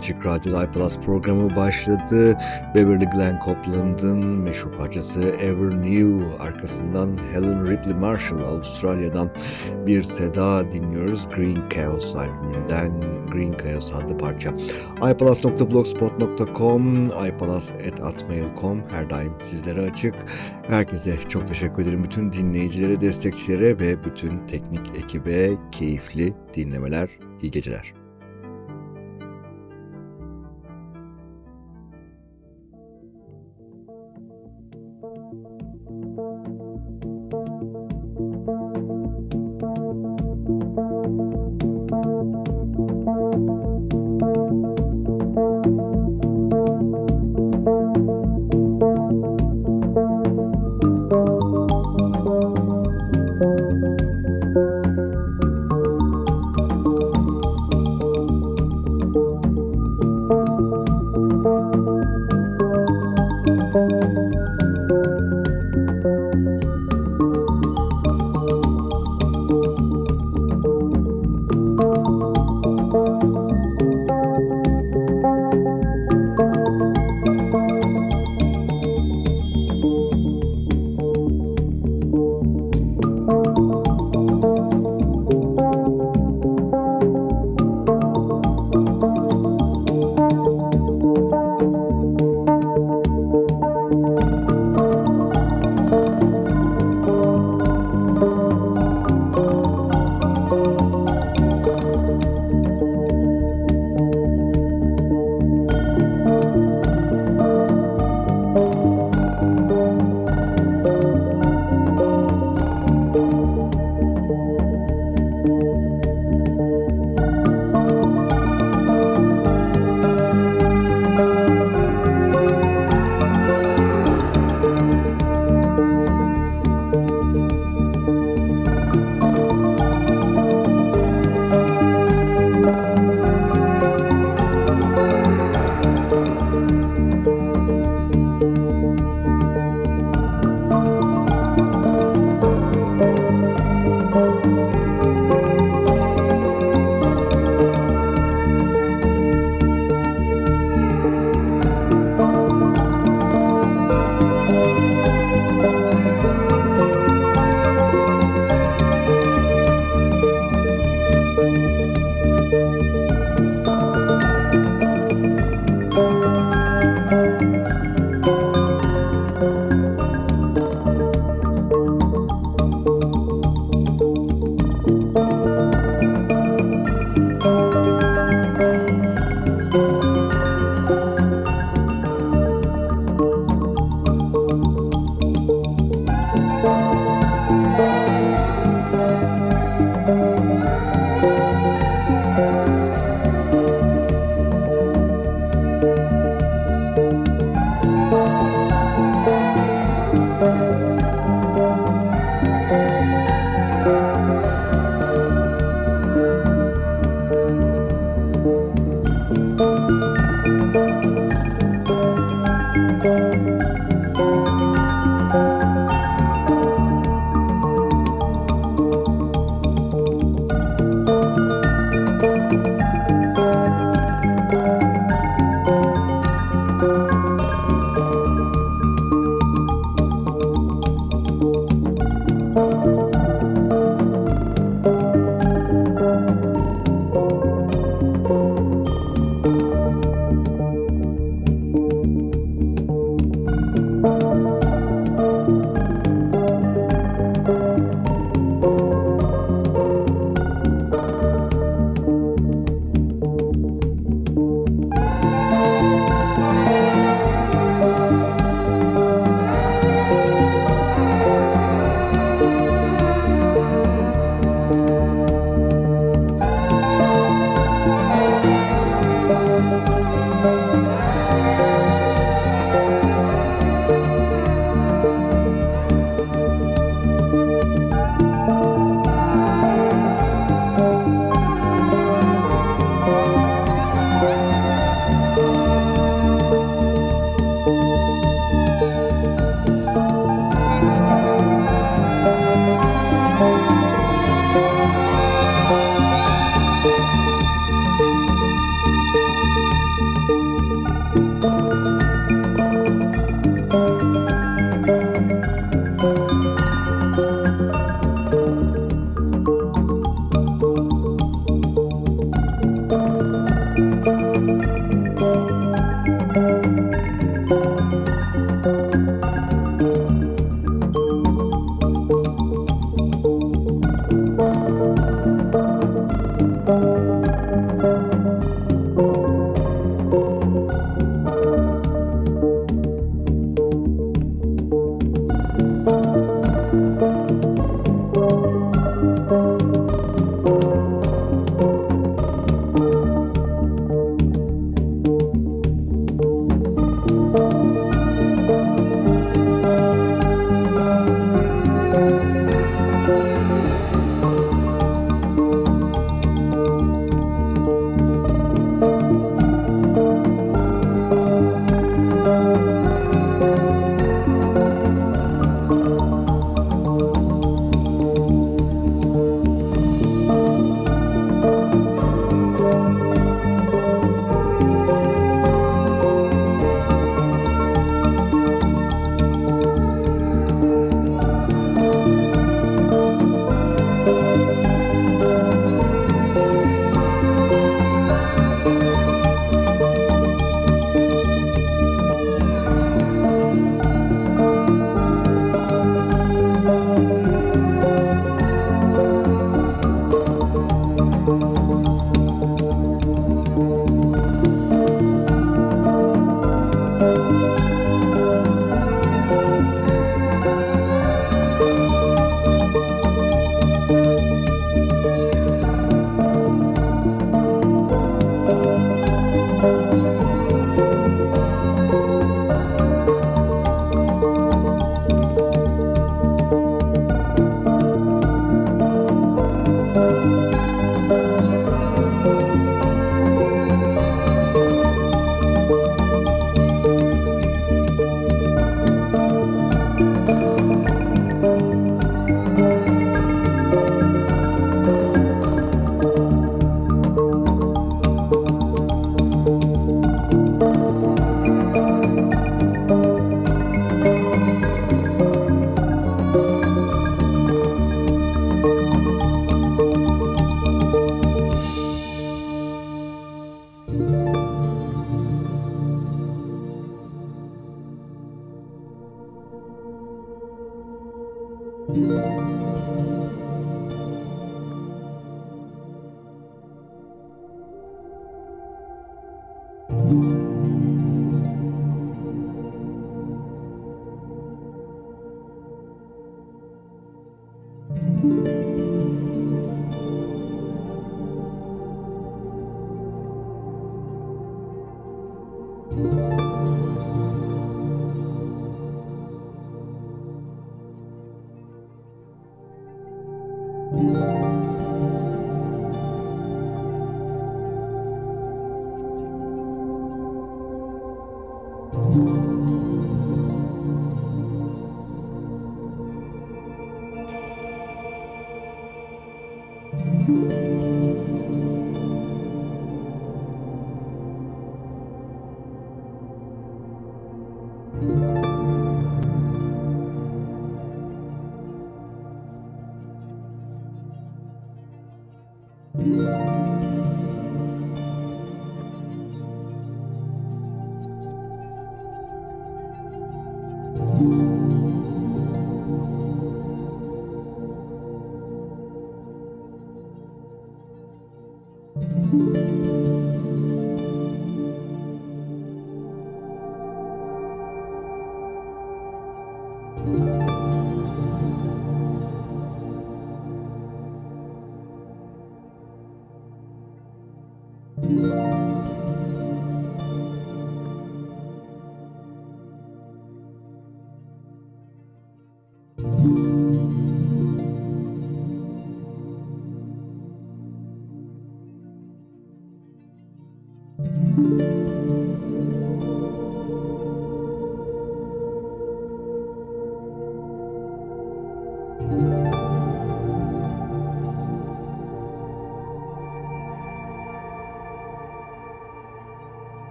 Apaçık Radyo iPlus programı başladı. Beverly Glenn Copeland'ın meşhur parçası Ever New arkasından Helen Ripley Marshall Avustralya'dan bir seda dinliyoruz. Green Chaos albümünden Green Chaos adlı parça. iPlus.blogspot.com iPlus.atmail.com her daim sizlere açık. Herkese çok teşekkür ederim. Bütün dinleyicilere, destekçilere ve bütün teknik ekibe keyifli dinlemeler. İyi geceler.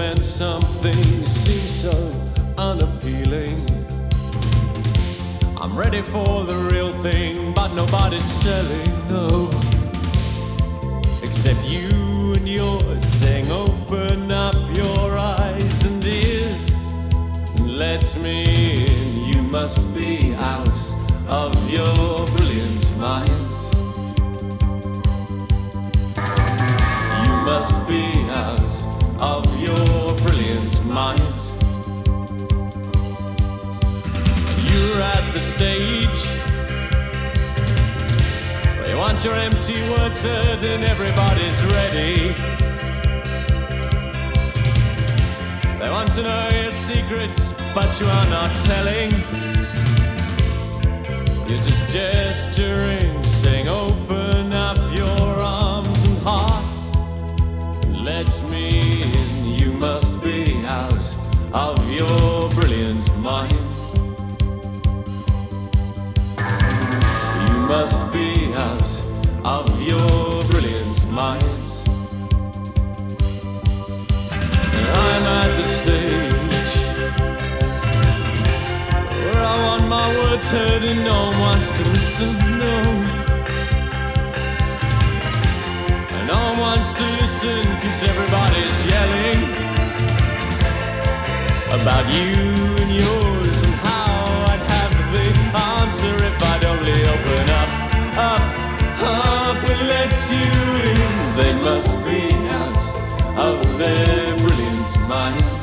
Meant something seems so unappealing. I'm ready for the real thing, but nobody's selling, no. Heard and everybody's ready. They want to know your secrets, but you are not telling. You're just gesturing, saying, Open words heard no one wants to listen. No. And no one wants to listen cause everybody's yelling about you and yours and how I'd have the answer if I'd only open up, up, up and let you in. They must be out of their brilliant minds.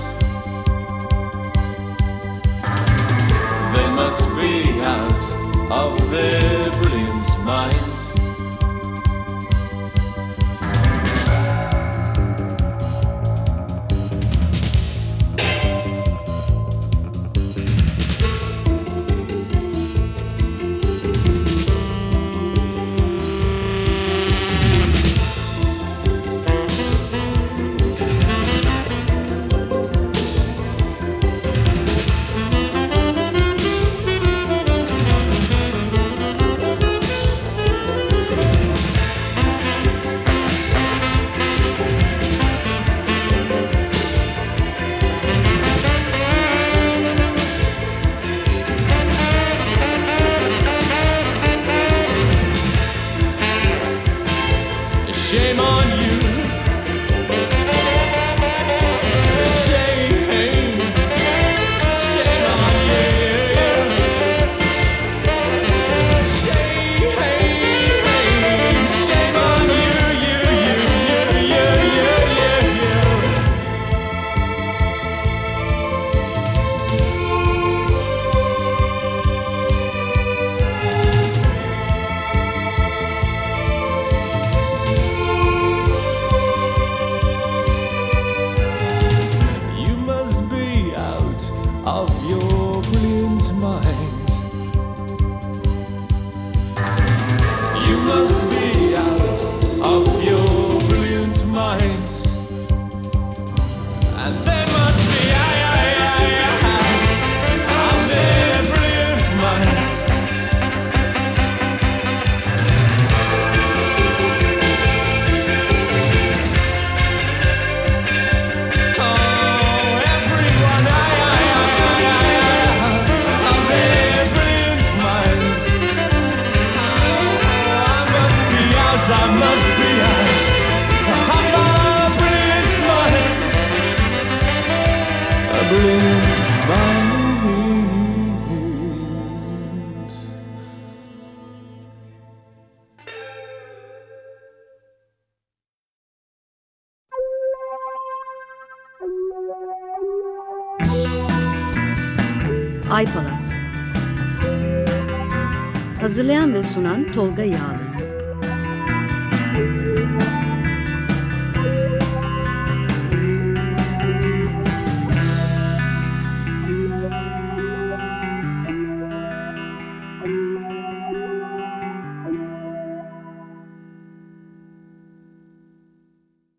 They must be out of their brilliant minds. Tolga Yağ